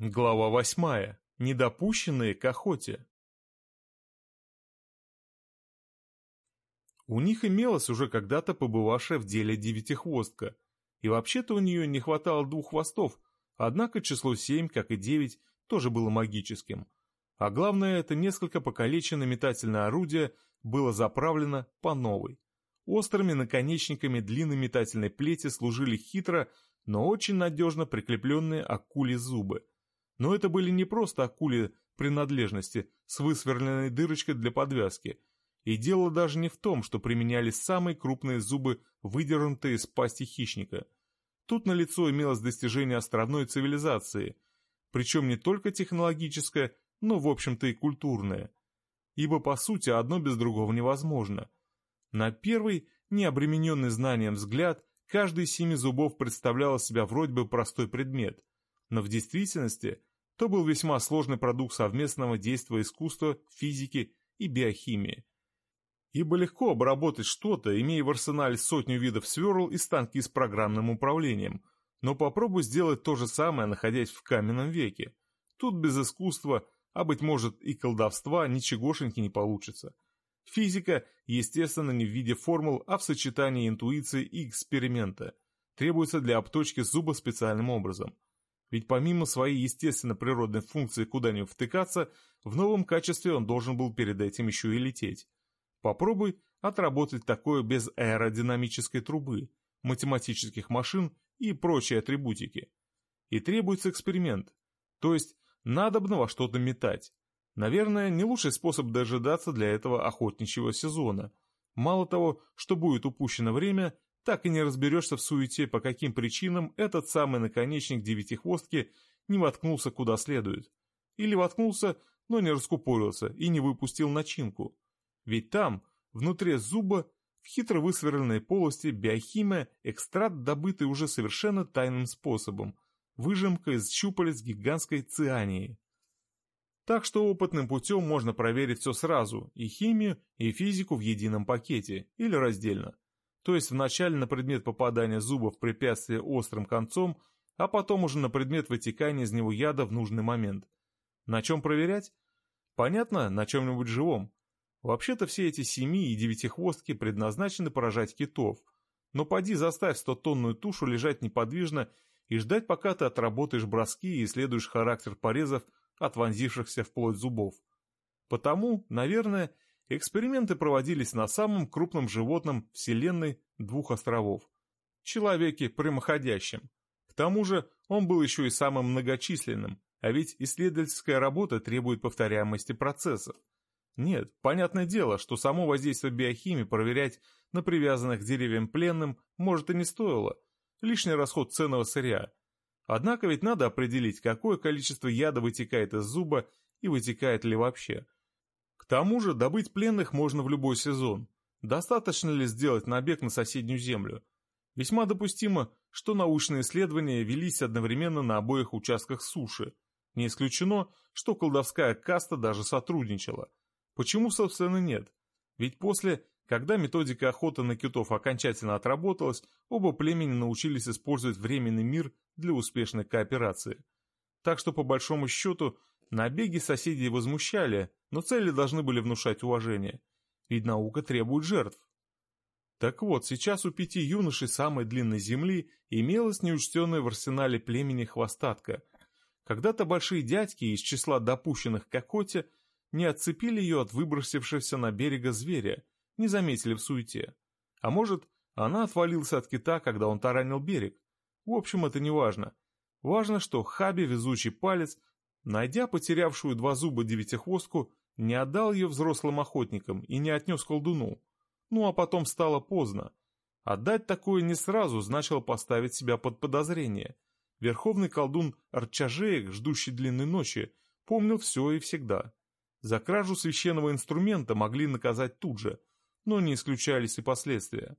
Глава восьмая. Недопущенные к охоте. У них имелась уже когда-то побывавшая в деле девятихвостка, и вообще-то у нее не хватало двух хвостов, однако число семь, как и девять, тоже было магическим. А главное, это несколько покалеченное метательное орудие было заправлено по новой. Острыми наконечниками длинной метательной плети служили хитро, но очень надежно прикрепленные акули зубы – но это были не просто акули принадлежности с высверленной дырочкой для подвязки. И дело даже не в том, что применялись самые крупные зубы, выдернутые из пасти хищника. Тут на лицо имелось достижение островной цивилизации, причем не только технологическое, но в общем-то и культурное. Ибо по сути одно без другого невозможно. На первый, не обремененный знанием взгляд, каждый из семи зубов представлял себя вроде бы простой предмет, но в действительности то был весьма сложный продукт совместного действия искусства, физики и биохимии. Ибо легко обработать что-то, имея в арсенале сотню видов сверл и станки с программным управлением, но попробуй сделать то же самое, находясь в каменном веке. Тут без искусства, а быть может и колдовства, ничегошеньки не получится. Физика, естественно, не в виде формул, а в сочетании интуиции и эксперимента. Требуется для обточки зуба специальным образом – ведь помимо своей естественно природной функции куда-нибудь втыкаться, в новом качестве он должен был перед этим еще и лететь. Попробуй отработать такое без аэродинамической трубы, математических машин и прочей атрибутики. И требуется эксперимент. То есть надобно во что-то метать. Наверное, не лучший способ дожидаться для этого охотничьего сезона. Мало того, что будет упущено время, так и не разберешься в суете, по каким причинам этот самый наконечник девятихвостки не воткнулся куда следует. Или воткнулся, но не раскупорился и не выпустил начинку. Ведь там, внутри зуба, в хитро высверленной полости биохимия, экстракт, добытый уже совершенно тайным способом, выжимка из щупалец гигантской циании. Так что опытным путем можно проверить все сразу, и химию, и физику в едином пакете, или раздельно то есть вначале на предмет попадания зуба в препятствие острым концом, а потом уже на предмет вытекания из него яда в нужный момент. На чем проверять? Понятно, на чем-нибудь живом. Вообще-то все эти семи и девятихвостки предназначены поражать китов. Но поди заставь стотонную тушу лежать неподвижно и ждать, пока ты отработаешь броски и исследуешь характер порезов от вонзившихся вплоть зубов. Потому, наверное, Эксперименты проводились на самом крупном животном Вселенной двух островов – человеке прямоходящем. К тому же он был еще и самым многочисленным, а ведь исследовательская работа требует повторяемости процессов. Нет, понятное дело, что само воздействие биохимии проверять на привязанных к деревьям пленным может и не стоило. Лишний расход ценного сырья. Однако ведь надо определить, какое количество яда вытекает из зуба и вытекает ли вообще – тому же добыть пленных можно в любой сезон. Достаточно ли сделать набег на соседнюю землю? Весьма допустимо, что научные исследования велись одновременно на обоих участках суши. Не исключено, что колдовская каста даже сотрудничала. Почему, собственно, нет? Ведь после, когда методика охоты на китов окончательно отработалась, оба племени научились использовать временный мир для успешной кооперации. Так что, по большому счету, Набеги соседей возмущали, но цели должны были внушать уважение, ведь наука требует жертв. Так вот, сейчас у пяти юношей самой длинной земли имелась неучтенная в арсенале племени хвостатка. Когда-то большие дядьки из числа допущенных к охоте не отцепили ее от выбросившегося на берега зверя, не заметили в суете. А может, она отвалилась от кита, когда он таранил берег. В общем, это не важно. Важно, что Хаби, везучий палец, Найдя потерявшую два зуба девятихвостку, не отдал ее взрослым охотникам и не отнес колдуну. Ну а потом стало поздно. Отдать такое не сразу значило поставить себя под подозрение. Верховный колдун Арчажеек, ждущий длинной ночи, помнил все и всегда. За кражу священного инструмента могли наказать тут же, но не исключались и последствия.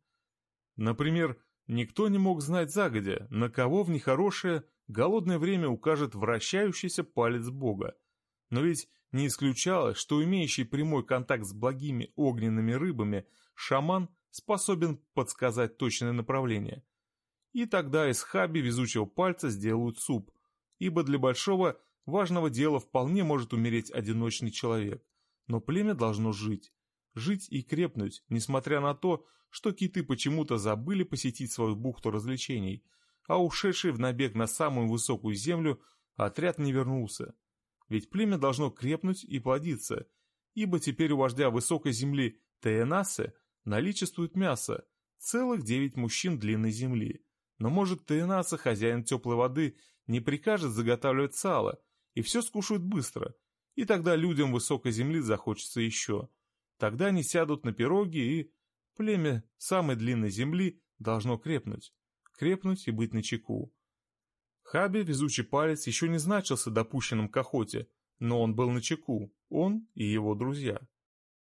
Например, никто не мог знать загодя, на кого в нехорошее голодное время укажет вращающийся палец Бога. Но ведь не исключалось, что имеющий прямой контакт с благими огненными рыбами шаман способен подсказать точное направление. И тогда из хаби везучего пальца сделают суп, ибо для большого важного дела вполне может умереть одиночный человек, но племя должно жить. Жить и крепнуть, несмотря на то, что киты почему-то забыли посетить свою бухту развлечений, а ушедший в набег на самую высокую землю отряд не вернулся. Ведь племя должно крепнуть и плодиться, ибо теперь у вождя высокой земли Теенасы наличествует мясо, целых девять мужчин длинной земли. Но может Теенаса, хозяин теплой воды, не прикажет заготавливать сало, и все скушают быстро, и тогда людям высокой земли захочется еще. Тогда они сядут на пироги, и племя самой длинной земли должно крепнуть. Крепнуть и быть начеку. Хаби, везучий палец, еще не значился допущенным к охоте, но он был начеку, он и его друзья.